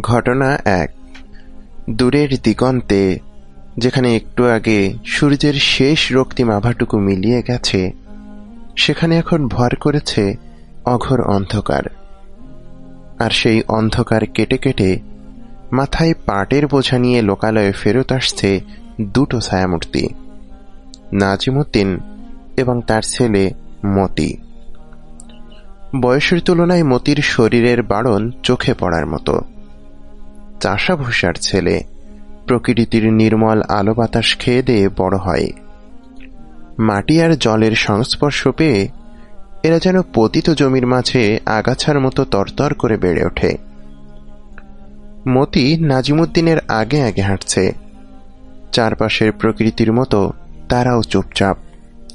ঘটনা এক। দূরের দিগন্তে, যেখানে একটু আগে সূর্যের শেষ রক্তিম আভাটুকু মিলিয়ে গেছে, সেখানে এখন ভর করেছে অঘোর অন্ধকার। আর সেই অন্ধকার কেটে কেটে মাথায় পাটের বোঝা নিয়ে লোকালয়ে ফেরত আসছে দুটো ছায়ামূর্তি, নাজিমুদ্দিন এবং তার ছেলে মতি। বয়সের তুলনায় মতির শরীরের বাড়ন চোখে পড়ার মতো। চাষা ভূষার ছেলে। প্রকৃতির নির্মল আলো বাতাস খেয়ে দিয়ে বড় হয়। মাটি আর জলের সংস্পর্শ পেয়ে এরা যেন পতিত জমির মাঝে আগাছার মতো তরতর করে বেড়ে ওঠে। মতি নাজিমুদ্দিনের আগে আগে হাঁটছে। চারপাশের প্রকৃতির মতো তারাও চুপচাপ,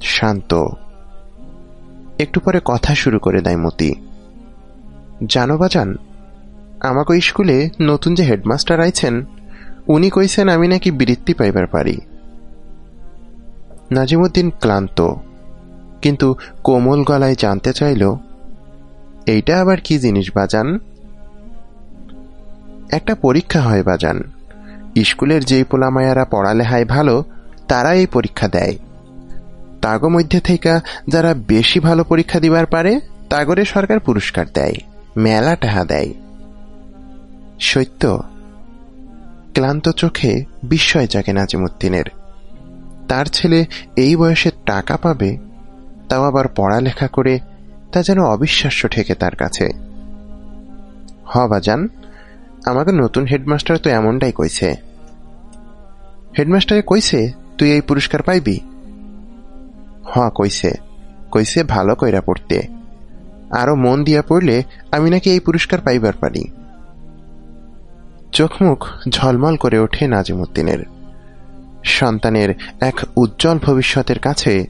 শান্ত। একটু পরে কথা শুরু করে দেয় মতি। জানো বাজান আমাকে স্কুলে নতুন যে হেডমাস্টার আইছেন, উনি কইছেন আমি নাকি বৃত্তি পাইবার পারি। নাজিমুদ্দিন ক্লান্ত, কিন্তু কোমল গলায় জানতে চাইল, এইটা আবার কি জিনিস বাজান? একটা পরীক্ষা হয় বাজান, স্কুলের যেই পোলামায়ারা পড়ালেহায় ভালো, তারা এই পরীক্ষা দেয়। তাগো মধ্যে থেকে যারা বেশি ভালো পরীক্ষা দিবার পারে, তাগরে সরকার পুরস্কার দেয়, মেলা টাহা দেয়। সত্য, ক্লান্ত চোখে বিস্ময় জাগে নাজিমুদ্দিনের। তার ছেলে এই বয়সে টাকা পাবে, তাও আবার পড়ালেখা করে তা যেন অবিশ্বাস্য ঠেকে তার কাছে। হ বাজান, আমাকে নতুন হেডমাস্টার তো এমনটাই কইছে। হেডমাস্টারে কইছে, তুই এই পুরস্কার পাইবি? হ, কইছে। কইছে ভালো কইরা পড়তে। আরও মন দিয়া পড়লে আমি নাকি এই পুরস্কার পাইবার পারি। চোখমুখ ঝলমল করে ওঠে নাজিমুদ্দিনের। সন্তানের এক উজ্জ্বল ভবিষ্যতের কাছে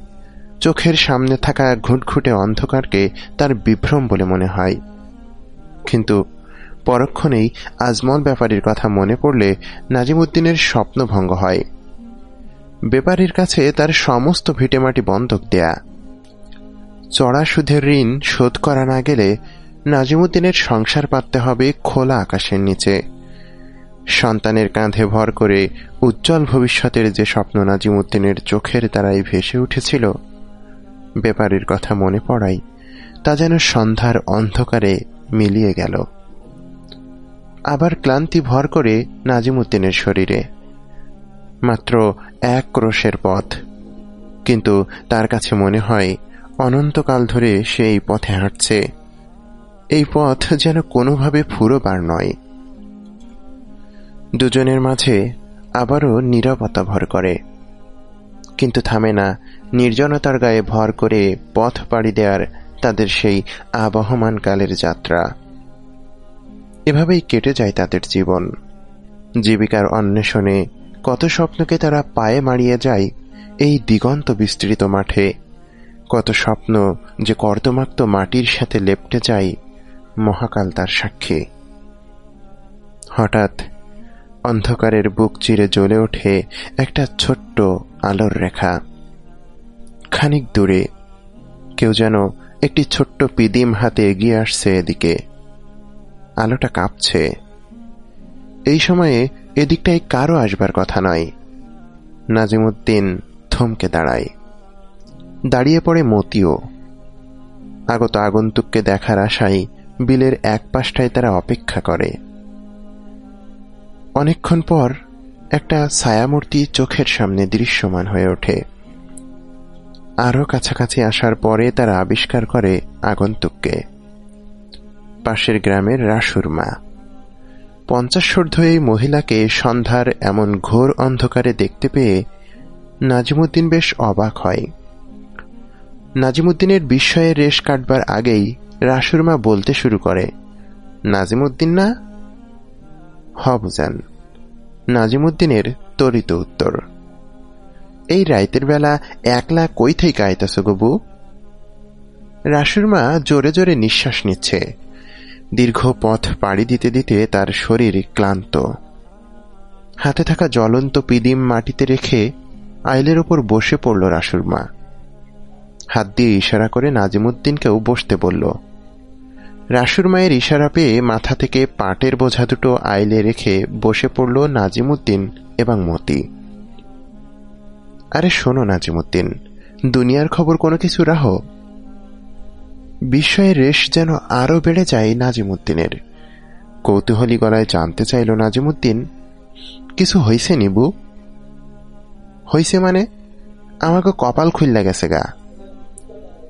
চোখের সামনে থাকা ঘুটঘুটে অন্ধকারকে তার বিভ্রম বলে মনে হয়। কিন্তু পরক্ষণেই আজমল ব্যাপারীর কথা মনে পড়লে নাজিমুদ্দিনের স্বপ্নভঙ্গ হয়। ব্যাপারীর কাছে তার সমস্ত ভিটেমাটি বন্ধক দেয়া। চড়া সুদের ঋণ শোধ করা না গেলে নাজিমুদ্দিনের সংসার পাততে হবে খোলা আকাশের নিচে। সন্তানের কাঁধে ভর করে উজ্জ্বল ভবিষ্যতের যে স্বপ্ন নাজিমুদ্দিনের চোখের দ্বারাই ভেসে উঠেছিল, ব্যাপারীর কথা মনে পড়াই তা যেন সন্ধ্যার অন্ধকারে মিলিয়ে গেল। আবার ক্লান্তি ভর করে নাজিমুদ্দিনের শরীরে। মাত্র এক ক্রোশের পথ। কিন্তু তার কাছে মনে হয়, অনন্তকাল ধরে সে এই পথে হাঁটছে। এই পথ যেন কোনোভাবে ফুরোবার নয়। দুজনের মাঝে আবারও নীরবতা ভর করে। কিন্তু থামে না, নির্জনতার গায়ে ভর করে পথ পাড়ি দেওয়ার তাদের সেই আবহমান কালের যাত্রা। এভাবেই কেটে যায় তাদের জীবন। জীবিকার অন্বেষণে কত স্বপ্নকে তারা পায়ে মারিয়ে যায়, এই দিগন্ত বিস্তৃত মাঠে। কত স্বপ্ন যে কর্দমাক্ত মাটির সাথে লেপটে যায়, মহাকাল তার সাক্ষী। হঠাৎ অন্ধকারের বুক চিরে জ্বলে ওঠে একটা ছোট্ট আলোর রেখা। খানিক দূরে কেউ যেন একটি ছোট্ট পিদিম হাতে এগিয়ে আসছে এদিকে। আলোটা কাঁপছে। এই সময়ে এদিকটায় কারও আসবার কথা নয়। নাজিমুদ্দিন থমকে দাঁড়ায়। দাঁড়িয়ে পড়ে মতিও। আগত আগন্তুককে দেখার আশায় বিলের এক পাশটায় তারা অপেক্ষা করে। অনেকক্ষণ পর একটা ছায়ামূর্তি চোখের সামনে দৃশ্যমান হয়ে ওঠে। আরও কাছাকাছি আসার পরে তারা আবিষ্কার করে আগন্তুককে। পাশের গ্রামের রাসুর মা। পঞ্চাশোর্ধ এই মহিলাকে সন্ধ্যার এমন ঘোর অন্ধকারে দেখতে পেয়ে নাজিমুদ্দিন বেশ অবাক হয়। নাজিমুদ্দিনের বিস্ময়ের রেশ কাটবার আগেই রাসুর মা বলতে শুরু করে, নাজিমুদ্দিন না হ বুঝান নাজিমুদ্দিনের তরিত উত্তর। এই রাইতের বেলা একলা কই থেকে আইতাছ গবু রাসুর মা জোরে জোরে নিঃশ্বাস নিচ্ছে। দীর্ঘ পথ পাড়ি দিতে দিতে তার শরীর ক্লান্ত। হাতে থাকা জ্বলন্ত পিদিম মাটিতে রেখে আইলের ওপর বসে পড়ল রাসুর মা। হাত দিয়ে ইশারা করে নাজিমুদ্দিনকেও বসতে বলল রাসুর মায়ের ইশারা পেয়ে মাথা থেকে পাটের বোঝা দুটো আইলে রেখে বসে পড়ল নাজিমুদ্দিন এবং মতি। আরে শোনো নাজিমুদ্দিন, দুনিয়ার খবর কোনো কিছু রাহো? বিস্ময়ের রেশ যেন আরও বেড়ে যায় নাজিমুদ্দিনের। কৌতূহলী গলায় জানতে চাইল নাজিমুদ্দিন, কিছু হইছে নিবু? হইছে মানে? আমাকে কপাল খুললা গেছে গা।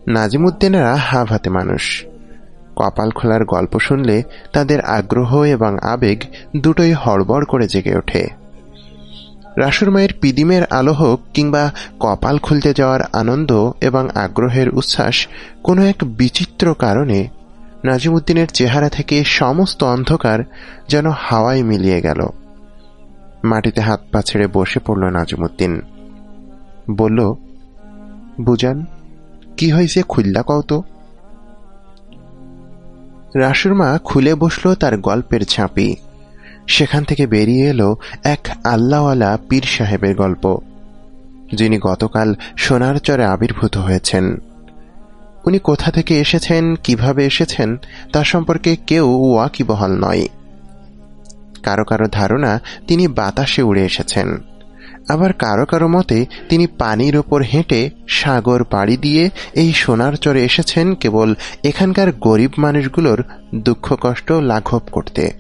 নাজিমুদ্দিনেরা হাফ হাতে মানুষ। কপাল খোলার গল্প শুনলে তাদের আগ্রহ এবং আবেগ দুটোই হড়বড় করে জেগে ওঠে। রাসুর মায়ের পিদিমের আলো হোক কিংবা কপাল খুলতে যাওয়ার আনন্দ এবং আগ্রহের উচ্ছ্বাস কোনো এক বিচিত্র কারণে নাজিমুদ্দিনের চেহারা থেকে সমস্ত অন্ধকার যেন হাওয়ায় মিলিয়ে গেল। মাটিতে হাত পা ছেড়ে বসে পড়ল নাজিমুদ্দিন। বলল, বুজান, কি হয়েছে খুল্লা কত রাসুর মা খুলে বসল তার গল্পের ঝাঁপি সেখান থেকে বেরিয়ে এলো এক আল্লাওয়ালা পীর সাহেবের গল্প, যিনি গতকাল সোনার চরে আবির্ভূত হয়েছেন। উনি কোথা থেকে এসেছেন, কীভাবে এসেছেন, তা সম্পর্কে কেউ ওয়াকিবহাল নয়। কারও কারও ধারণা, তিনি বাতাসে উড়ে এসেছেন। আবার কারও কারও মতে তিনি পানির ওপর হেঁটে সাগর পাড়ি দিয়ে এই সোনার চরে এসেছেন কেবল এখানকার গরিব মানুষগুলোর দুঃখ, কষ্ট লাঘব করতে।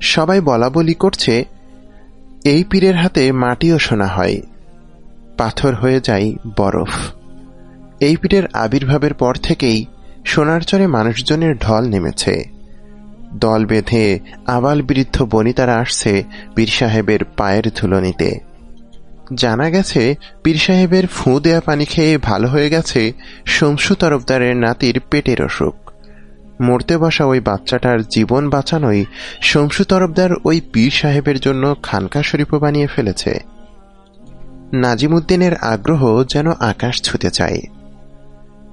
সবাই বলা বলি করছে, এই পীরের হাতে মাটিও সোনা হয়, পাথর হয়ে যায় বরফ। এই পীরের আবির্ভাবের পর থেকেই সোনার চরে মানুষজনের ঢল নেমেছে। দল বেঁধে আবাল বৃদ্ধ বনিতারা আসছে পীর সাহেবের পায়ের ধুলো নিতে। জানা গেছে, পীর সাহেবের ফুঁ দেয়া পানি খেয়ে ভালো হয়ে গেছে শমসু তরফদারের নাতির পেটের অসুখ। মরতে বসা ওই বাচ্চাটার জীবন বাঁচানোই শমসু তরফদার ওই পীর সাহেবের জন্য খানকা শরীফও বানিয়ে ফেলেছে। নাজিমুদ্দিনের আগ্রহ যেন আকাশ ছুতে চায়।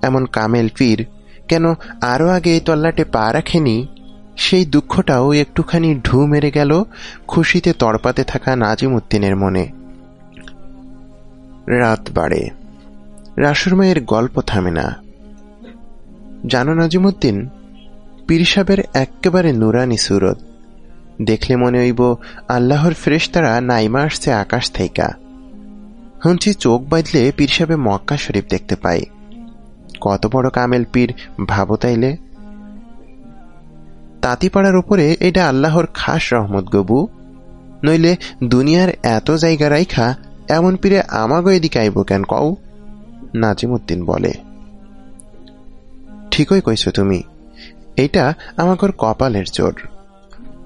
এমন কামেল পীর কেন আরও আগে তল্লাটে পা রাখেনি? সেই দুঃখটাও একটুখানি ঢু মেরে গেল খুশিতে তড়পাতে থাকা নাজিমুদ্দিনের মনে। রাত বাড়ে। রাসুর মায়ের গল্প থামে না। জানো নাজিমুদ্দিন পীরসাবের একেবারে নুরানি সুরত। দেখলে মনে হইব আল্লাহর ফ্রেশতারা নাইমা আসছে আকাশ থাইকা। হুঁচি চোখ বাঁধলে পীরসাবে মক্কা শরীফ দেখতে পাই কত বড় কামেল পীর, ভাবো তাইলে। তাঁতিপাড়ার উপরে এটা আল্লাহর খাস রহমত, গবু। নইলে দুনিয়ার এত জায়গা রাইখা, এমন পীরে আমাগো এদিকে আইব কেন কও? নাজিমুদ্দিন বলে। ঠিকই কইছো তুমি। এটা আমাগর কপালের জোর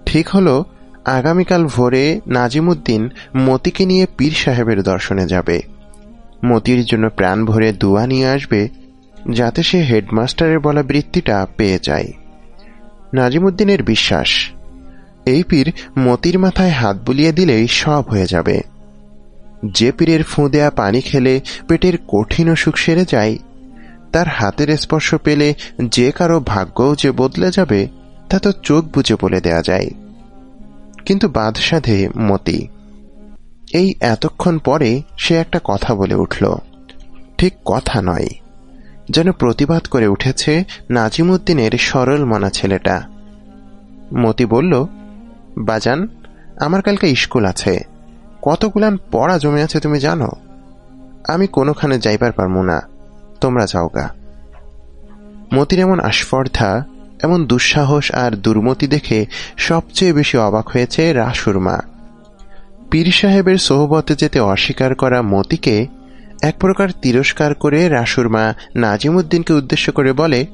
ঠিক হলো, আগামীকাল ভোরে নাজিমুদ্দিন মতিকে নিয়ে পীর সাহেবের দর্শনে যাবে। মতির জন্য প্রাণ ভরে দুয়া নিয়ে আসবে, যাতে সে হেডমাস্টারের বলা বৃত্তিটা পেয়ে যায়। নাজিমুদ্দিনের বিশ্বাস। এই পীর মতির মাথায় হাত বুলিয়ে দিলেই সব হয়ে যাবে। যে পীরের ফুঁ দেয়া পানি খেলে পেটের কঠিন অসুখ সেরে যায়, তার হাতের স্পর্শ পেলে যে কারও ভাগ্যও যে বদলে যাবে, তা তো চোখ বুঝে বলে দেয়া যায়। কিন্তু বাদসাধে মতি। এই এতক্ষণ পরে সে একটা কথা বলে উঠল। ঠিক কথা নয়। যেন প্রতিবাদ করে উঠেছে নাজিমুদ্দিনের সরল মনা ছেলেটা। মতি বলল, বাজান, আমার কালকে স্কুল আছে। কতগুলান পড়া জমে আছে তুমি জানো? আমি কোনোখানে যাইবার পারব না। তোমরা যাওগা। মতির এমন আস্পর্ধা, এমন দুঃসাহস আর দুর্মতি দেখে সবচেয়ে বেশি অবাক হয়েছে রাসুর মা। পীর সাহেবের সোহবতে যেতে অস্বীকার করা মতিকে এক প্রকার তিরস্কার করে রাসুর মা নাজিমুদ্দিনকে উদ্দেশ্য করে বলে,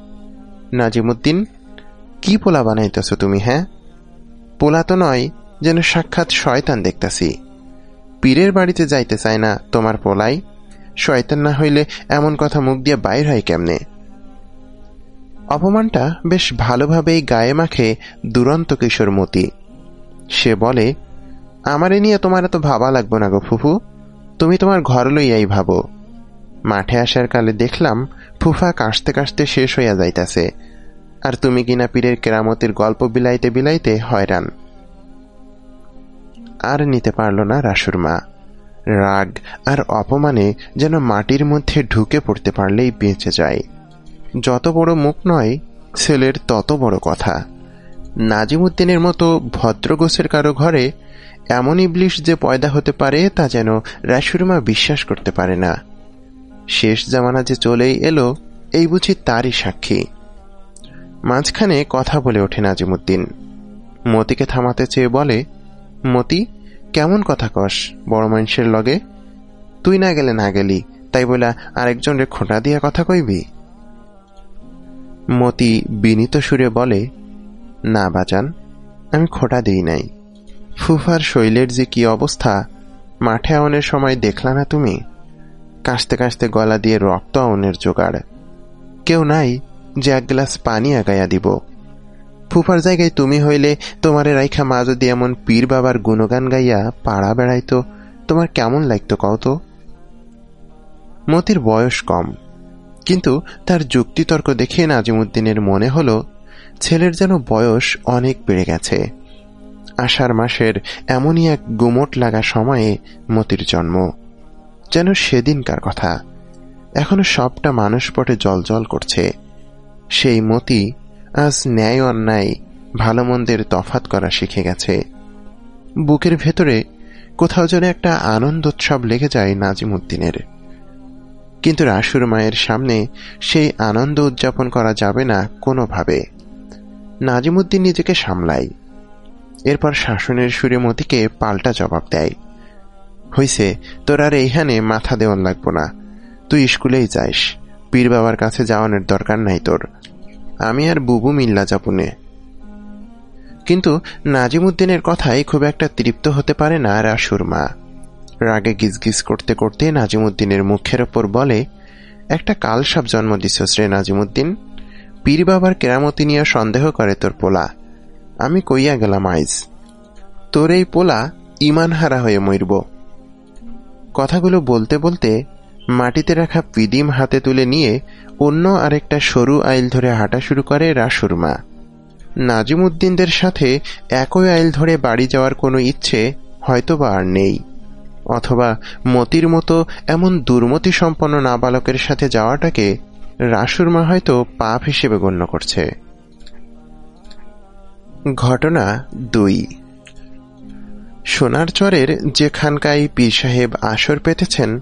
নাজিমুদ্দিন, কি পোলা বানাইতেছ তুমি হ্যাঁ? পোলা তো নয়, যেন সাক্ষাৎ শয়তান দেখতাছি। পীরের বাড়িতে যাইতে চায় না তোমার পোলাই? শয়তান না হইলে এমন কথা মুখ দিয়ে বাইর হয় কেমনে? অপমানটা বেশ ভালোভাবেই গায়ে মাখে দুরন্ত কিশোর মতি সে বলে, আমারে নিয়ে তোমার এত ভাবা লাগবো না গো ফুফু। তুমি তোমার ঘর লইয়াই ভাবো। মাঠে আসার কালে দেখলাম ফুফা কাশতে কাশতে শেষ হইয়া যাইতাছে, আর তুমি কিনা পীরের কেরামতির গল্প বিলাইতে বিলাইতে হয়রান। আর নিতে পারল না রাসুর মা। রাগ আর অপমানে যেন মাটির মধ্যে ঢুকে পড়তে পারলেই বেঁচে যায়। যত বড় মুখ নয়, ছেলের তত বড় কথা। নাজিমুদ্দিনের মতো ভদ্রগোছের কারও ঘরে এমন ইবলিশ যে পয়দা হতে পারে, তা যেন রাসুরমা বিশ্বাস করতে পারে না। শেষ জামানা যে চলেই এলো, এই বুঝি তারই সাক্ষী। মাঝখানে কথা বলে ওঠে নাজিমুদ্দিন। মতিকে থামাতে চেয়ে বলে, মতি, কেমন কথা কস, বড় মানুষের লগে? তুই না গেলে না গেলি, তাই বলে আরেকজনের খোঁটা দিয়া কথা কইবি? মতি বিনীত সুরে বলে, না বাজান, আমি খোঁটা দিই নাই। ফুফার শৈলের যে কি অবস্থা, মাঠে আউনের সময় দেখলা না তুমি? কাশতে কাশতে গলা দিয়ে রক্ত আউনের জোগাড়। কেউ নাই যে এক গ্লাস পানি আগাইয়া দিব। ফুফার জায়গায় তুমি হইলে তোমারে রাইখা মা যদি এমন পীর বাবার গুণগান গাইয়া পাড়া বেড়াইতো, তোমার কেমন লাগতো কত মতির বয়স কম, কিন্তু তার যুক্তিতর্ক দেখে নাজিমুদ্দিনের মনে হলো, ছেলের যেন বয়স অনেক বেড়ে গেছে। আষাঢ় মাসের এমনই এক গুমট লাগা সময়ে মতির জন্ম। যেন সেদিনকার কথা। এখনও সবটা মানুষ পটে জল করছে। সেই মতি আজ ন্যায় অন্যায় ভালো মন্দের তফাত করা শিখে গেছে। বুকের ভেতরে কোথাও যেন একটা আনন্দোৎসব লেগে যায় নাজিমুদ্দিনের। কিন্তু রাসুর মায়ের সামনে সেই আনন্দ উদযাপন করা যাবে না কোনোভাবে। নাজিমুদ্দিন নিজেকে সামলায়। এরপর শাসনের সুরে মতিকে পাল্টা জবাব দেয়। হইছে, তোর আর এইখানে মাথা দেওয়ান লাগবো না। তুই স্কুলেই যাইস। পীর বাবার কাছে যাওয়ানোর দরকার নাই তোর। আমি আর বুবু মিল্লা যাপুনে কিন্তু নাজিমুদ্দিনের কথাই খুব একটা তৃপ্ত হতে পারে না রাসুর মা। রাগে গিজগিজ করতে করতে নাজিমুদ্দিনের মুখের ওপর বলে, একটা কালসাপ জন্ম দিস রে নাজিমুদ্দিন। পীর বাবার কেরামতি নিয়ে সন্দেহ করে তোর পোলা। আমি কইয়া গেলাম, আইজ, তোর এই পোলা ইমান হারা হয়ে মরব। কথাগুলো বলতে বলতে মাটিতে রাখা পিদিম হাতে তুলে নিয়ে অন্য আরেকটা সরু আইল ধরে হাঁটা শুরু করে রাসুর মা নাজিমুদ্দিনদের সাথে একই আইল ধরে বাড়ি যাওয়ার কোনো ইচ্ছে হয়তোবা আর নেই, অথবা মতির মতো এমন দুর্মতি সম্পন্ন নাবালকের সাথে যাওয়াটাকে রাসুর মা হয়তো পাপ হিসেবে গণ্য করছে। ঘটনা দুই। সোনার চরের যে খানকায় পীর সাহেব আসর পেতেছেন,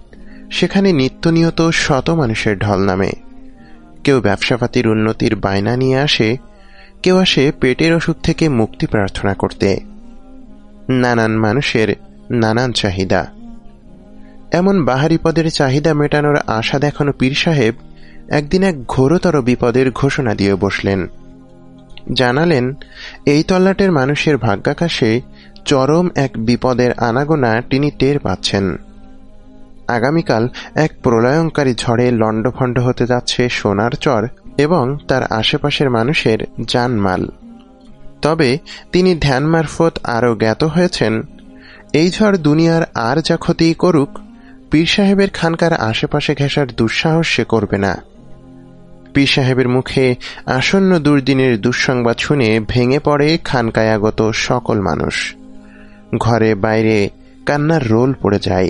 সেখানে নিত্য নিয়ত শত মানুষের ঢল নামে। কেউ ব্যবসাপাতির উন্নতির বায়না নিয়ে আসে, কেউ আসে পেটের ওষুধ থেকে মুক্তি প্রার্থনা করতে। নানান মানুষের নানান চাহিদা। এমন বাহারি পদের চাহিদা মেটানোর আশা দেখানো পীর সাহেব একদিন এক ঘোরতর বিপদের ঘোষণা দিয়ে বসলেন। জানালেন, এই তল্লাটের মানুষের ভাগ্যাকাশে চরম এক বিপদের আনাগোনা তিনি টের পাচ্ছেন। আগামীকাল এক প্রলয়ঙ্কারী ঝড়ে লণ্ডভণ্ড হতে যাচ্ছে সোনার চর এবং তার আশেপাশের মানুষের জানমাল। তবে তিনি ধ্যান মারফত আরও জ্ঞাত হয়েছেন, এই ঝড় দুনিয়ার আর যা ক্ষতি করুক, পীর সাহেবের খানকার আশেপাশে ঘেঁষার দুঃসাহস সে করবে না। পীর সাহেবের মুখে আসন্ন দুর্দিনের দুঃসংবাদ শুনে ভেঙে পড়ে খানকায় আগত সকল মানুষ। ঘরে বাইরে কান্নার রোল পড়ে যায়।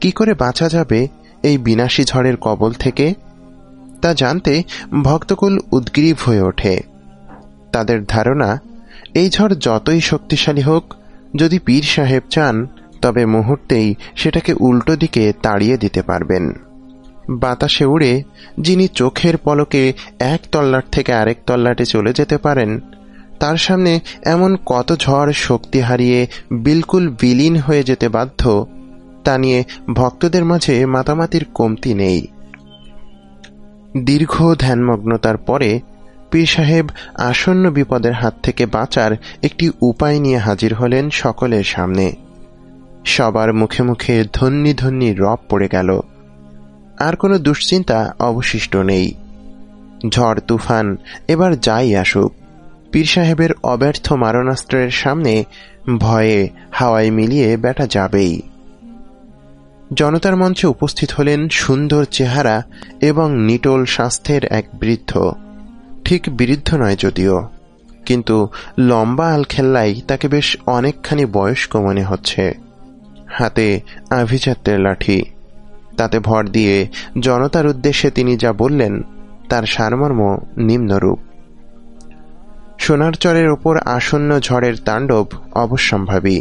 কি করে বাঁচা যাবে এই বিনাশী ঝড়ের কবল থেকে? তা জানতে ভক্তকুল উদ্গ্রীব হয়ে ওঠে। তাদের ধারণা, এই ঝড় যতই শক্তিশালী হোক, যদি পীর সাহেব চান, তবে মুহূর্তেই সেটাকে উল্টো দিকে তাড়িয়ে দিতে পারবেন। বাতাসে উড়ে যিনি চোখের পলকে এক তল্লাট থেকে আরেক তল্লাটে চলে যেতে পারেন, তার সামনে এমন কত ঝড় শক্তি হারিয়ে বিলকুল বিলীন হয়ে যেতে বাধ্য, তা নিয়ে ভক্তদের মাঝে মাতামাতির কমতি নেই। দীর্ঘ ধ্যানমগ্নতার পরে পীর সাহেব আসন্ন বিপদের হাত থেকে বাঁচার একটি উপায় নিয়ে হাজির হলেন সকলের সামনে। সবার মুখে মুখে ধন্যি ধন্যি রব পড়ে গেল। আর কোনো দুশ্চিন্তা অবশিষ্ট নেই। ঝড়, তুফান, এবার যাই আসুক। পীর সাহেবের অব্যর্থ মারণাস্ত্রের সামনে ভয়ে হাওয়ায় মিলিয়ে বেটা যাবেই। জনতার মঞ্চে উপস্থিত হলেন সুন্দর চেহারা এবং নিটোল স্বাস্থ্যের এক বৃদ্ধ। ঠিক বৃদ্ধ নয় যদিও, কিন্তু লম্বা আলখেল্লাই তাকে বেশ অনেকখানি বয়স্ক মনে হচ্ছে। হাতে আভিজাত্যের লাঠি। তাতে ভর দিয়ে জনতার উদ্দেশ্যে তিনি যা বললেন, তার সারমর্ম নিম্নরূপ। সোনার চরের ওপর আসন্ন ঝড়ের তাণ্ডব অবশ্যম্ভাবী।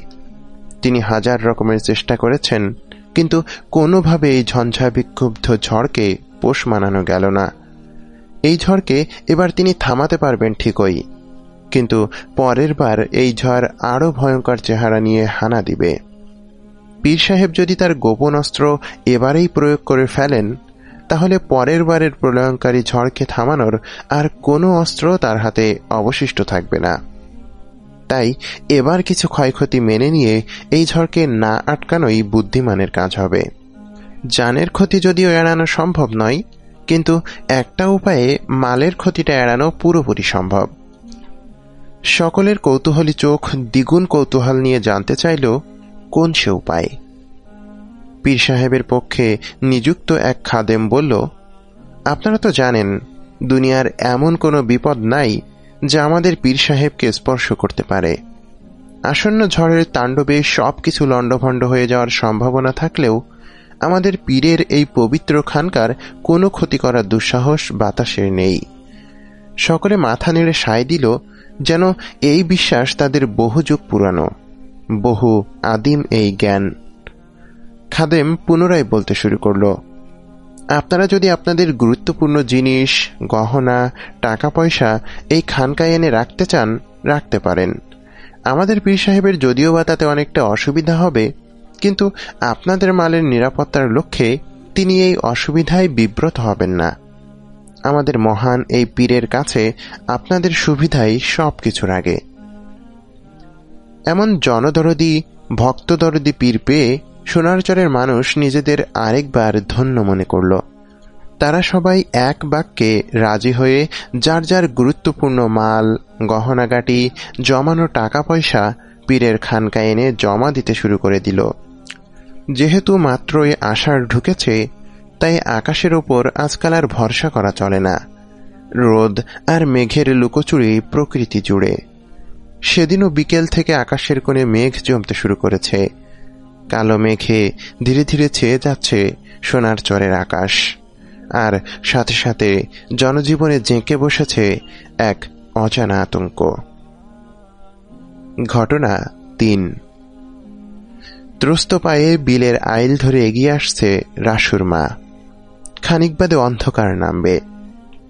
তিনি হাজার রকমের চেষ্টা করেছেন, কিন্তু কোনোভাবে এই ঝঞ্ঝা বিক্ষুব্ধ ঝড়কে পোষ মানানো গেল না। এই ঝড়কে এবার তিনি থামাতে পারবেন ঠিকই, কিন্তু পরের বার এই ঝড় আরও ভয়ঙ্কর চেহারা নিয়ে হানা দিবে। পীর সাহেব যদি তার গোপন অস্ত্র এবারেই প্রয়োগ করে ফেলেন, তাহলে পরের বারের প্রলয়ঙ্কারী ঝড়কে থামানোর আর কোনো অস্ত্র তার হাতে অবশিষ্ট থাকবে না। তাই এবার কিছু ক্ষয়ক্ষতি মেনে নিয়ে এই ঝড়কে না আটকানোই বুদ্ধিমানের কাজ হবে। জানের ক্ষতি যদিও এড়ানো সম্ভব নয়, কিন্তু একটা উপায়ে মালের ক্ষতিটা এড়ানো পুরোপুরি সম্ভব। সকলের কৌতূহলী চোখ দ্বিগুণ কৌতূহল নিয়ে জানতে চাইল কোন সে উপায়? পীর সাহেবের পক্ষে নিযুক্ত এক খাদেম বলল, আপনারা তো জানেন, দুনিয়ার এমন কোনো বিপদ নাই যা আমাদের পীর সাহেবকে স্পর্শ করতে পারে। আসন্ন ঝড়ের তাণ্ডবে সব কিছু লণ্ডভণ্ড হয়ে যাওয়ার সম্ভাবনা থাকলেও আমাদের পীরের এই পবিত্র খানকার কোনো ক্ষতি করার দুঃসাহস বাতাসের নেই। সকলে মাথা নেড়ে সায় দিল যেন এই বিশ্বাস তাদের বহু যুগ পুরানো। বহু আদিম এই জ্ঞান। খাদেম পুনরায় বলতে শুরু করল, আপনারা যদি আপনাদের গুরুত্বপূর্ণ জিনিস, গহনা টাকা পয়সা এই খানকায় এনে রাখতে চান, রাখতে পারেন। আমাদের পীর সাহেবের যদিও বা তাতে অনেকটা অসুবিধা হবে, কিন্তু আপনাদের মালের নিরাপত্তার লক্ষ্যে তিনি এই অসুবিধায় বিব্রত হবেন না। আমাদের মহান এই পীরের কাছে আপনাদের সুবিধাই সব কিছুর আগে। এমন জনদরদি, ভক্তদরদি পীর পেয়ে সোনারচরের মানুষ নিজেদের আরেকবার ধন্য মনে করল। তারা সবাই এক বাক্যে রাজি হয়ে যার যার গুরুত্বপূর্ণ মাল, গহনাগাটি, জমানো টাকা পয়সা পীরের খানকায় এনে জমা দিতে শুরু করে দিল। যেহেতু মাত্রই আষাঢ় ঢুকেছে, তাই আকাশের ওপর আজকাল আর ভরসা করা চলে না। রোদ আর মেঘের লুকোচুরি প্রকৃতি জুড়ে। সেদিনও বিকেল থেকে আকাশের কোণে মেঘ জমতে শুরু করেছে। কালো মেঘে ধীরে ধীরে ছেয়ে যাচ্ছে সোনার চরের আকাশ। আর সাথে সাথে জনজীবনে জেঁকে বসেছে এক অজানা আতঙ্ক। ঘটনা তিন। ত্রস্ত পায়ে বিলের আইল ধরে এগিয়ে আসছে রাসুর মা। খানিক বাদে অন্ধকার নামবে।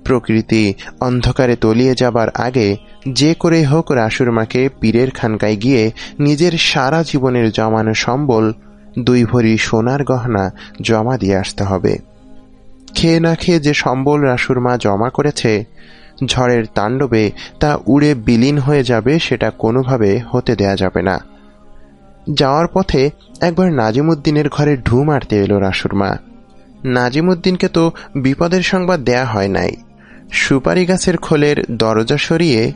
প্রকৃতি অন্ধকারে তলিয়ে যাবার আগে যে করে হোক রাসুর মাকে পীরের খানকায় গিয়ে নিজের সারা জীবনের জমানো সম্বল, দুই ভরি সোনার গহনা জমা দিয়ে আসতে হবে। খেয়ে না খেয়ে যে সম্বল রাসুর মা জমা করেছে, ঝড়ের তাণ্ডবে তা উড়ে বিলীন হয়ে যাবে সেটা কোনোভাবে হতে দেয়া যাবে না। যাওয়ার পথে একবার নাজিমুদ্দিনের ঘরে ঢু মারতে এলো রাসুর মা নাজিমুদ্দিনকে তো বিপদের সংবাদ দেয়া হয় নাই। সুপারি গাছের খোলের দরজা সরিয়ে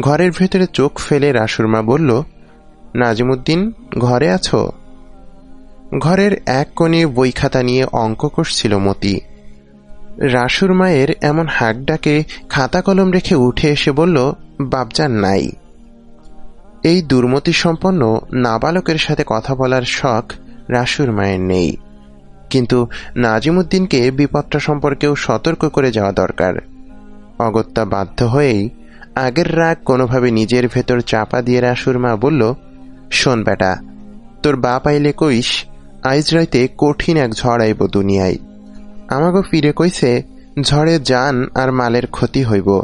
ঘরের ভেতরে চোখ ফেলে রাসুরমা বলল, নাজিমুদ্দিন, ঘরে আছো? ঘরের এক কোণে বই খাতা নিয়ে অঙ্ক কষছিল মতি। রাসুর মায়ের এমন হাক ডাকে খাতা কলম রেখে উঠে এসে বলল বাবজান নাই। এই দুর্মতি সম্পন্ন নাবালকের সাথে কথা বলার শখ রাসুর মায়ের নেই। কিন্তু নাজিমুদ্দিনকে বিপদটা সম্পর্কেও সতর্ক করে যাওয়া দরকার। অগত্যা বাধ্য হয়েই আগের রাগ কোনোভাবে নিজের ভেতর চাপা দিয়ে রাসুর মা বলল, শোন বেটা, তোর বা পাইলে কইস, আইজ রাইতে কঠিন এক ঝড় আইব দুনিয়ায়। আমাগো ফিরে কইছে, ঝড়ে যান আর মালের ক্ষতি হইব।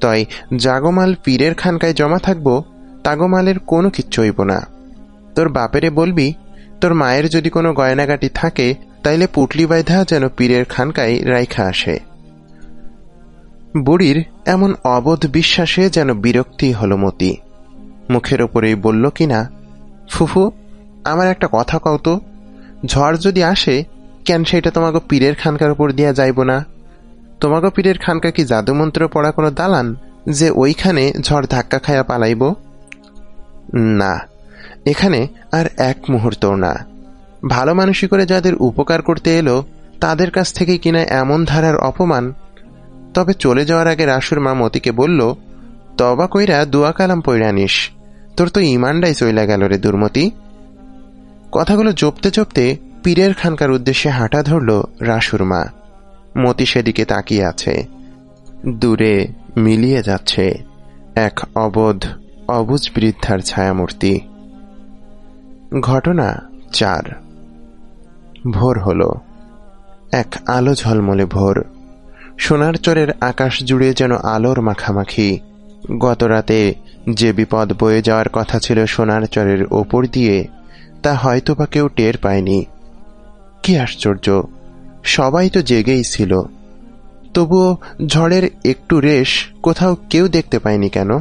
তয় জাগমাল পীরের খানকায় জমা থাকব তাগোমালের কোনো কিচ্ছু হইব না। তোর বাপেরে বলবি, তোর মায়ের যদি কোনো গয়নাগাটি থাকে, তাইলে পুটলি বাইধা যেন পীরের খানকায় রাইখা আসে। বুড়ির এমন অবোধ বিশ্বাসে যেন বিরক্তি হল মতি। মুখের ওপরেই বলল কিনা, ফুফু, আমার একটা কথা কও তো। ঝড় যদি আসে, কেন সেটা তোমাকে পীরের খানকার উপর দিয়া যাইব না? তোমাকে পীরের খানকা কি জাদুমন্ত্র পড়া কোনো দালান, যে ওইখানে ঝড় ধাক্কা খায়া পালাইব? না, এখানে আর এক মুহূর্তও না। ভালো মানুষই করে যাদের উপকার করতে এলো, তাদের কাছ থেকে কিনা এমন ধারার অপমান তবে চলে যাওয়ার আগে রাসুর মা মতিকে বলল তবা কইরা দুয়া কালাম পইরা নিস। তোর তো ইমানডাই চইলা গেল রে দুর্মতি। কথাগুলো জপতে জপতে পীরের খানকার উদ্দেশ্যে হাঁটা ধরল রাসুর মা। মতি সেদিকে তাকিয়ে আছে। দূরে মিলিয়ে যাচ্ছে এক অবোধ, অবুজ বৃদ্ধার ছায়ামূর্তি। ঘটনা চার। ভোর হল। এক আলো ঝলমলে ভোর। সোনার চরের আকাশ জুড়ে যেন আলোর মাখামাখি। গত রাতে যে বিপদ বয়ে যাওয়ার কথা ছিল সোনার চরের ওপর দিয়ে, তা হয়তো বা কেউ টের পায়নি। কি আশ্চর্য! সবাই তো জেগেই ছিল। তবুও ঝড়ের একটু রেশ কোথাও কেউ দেখতে পায়নি কেন?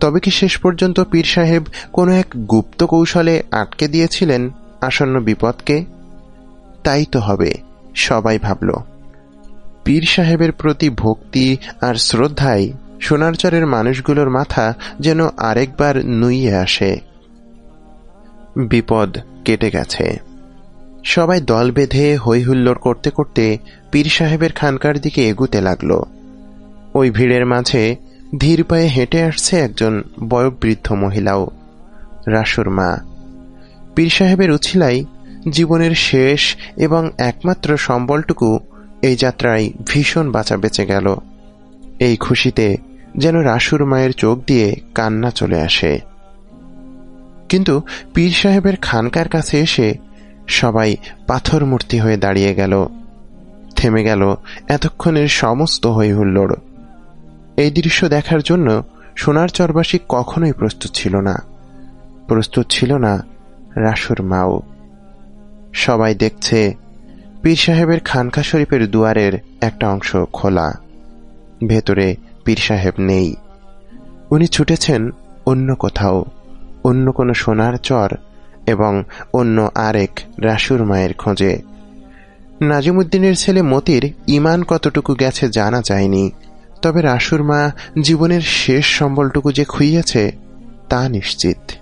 তবে কি শেষ পর্যন্ত পীর সাহেব কোনো এক গুপ্ত কৌশলে আটকে দিয়েছিলেন আসন্ন বিপদকে? তাই তো হবে, সবাই ভাবল। পীর সাহেবের প্রতি ভক্তি আর শ্রদ্ধায় সোনারচরের মানুষগুলোর মাথা যেন আরেকবার নুইয়ে আসে। বিপদ কেটে গেছে। সবাই দল বেঁধে হৈহুল্লোড় করতে করতে পীর সাহেবের খানকার দিকে এগুতে লাগল। ওই ভিড়ের মাঝে ধীর পায়ে হেঁটে আসছে একজন বয়োবৃদ্ধ মহিলাও, রাসুর মা। পীর সাহেবের উছিলাই জীবনের শেষ এবং একমাত্র সম্বলটুকু এই যাত্রায় ভীষণ বাঁচা বেঁচে গেল। এই খুশিতে যেন রাসুর মায়ের চোখ দিয়ে কান্না চলে আসে। কিন্তু পীর সাহেবের খানকার কাছে এসে সবাই পাথর মূর্তি হয়ে দাঁড়িয়ে গেল। থেমে গেল এতক্ষণের সমস্ত হই হুল্লোড় এই দৃশ্য দেখার জন্য সোনার চরবাসী কখনোই প্রস্তুত ছিল না। প্রস্তুত ছিল না রাসুর মাও। সবাই দেখছে পীর সাহেবের খানকা শরীফের দুয়ারের একটা অংশ খোলা। ভেতরে পীর সাহেব নেই। উনি ছুটেছেন অন্য কোথাও, অন্য কোনো সোনার চর এবং অন্য আরেক রাসুর মায়ের খোঁজে। নাজিমুদ্দিনের ছেলে মতির ইমান কতটুকু গেছে জানা যায়নি, তবে রাসুর মা জীবনের শেষ সম্বলটুকু যে খুইয়েছে তা নিশ্চিত।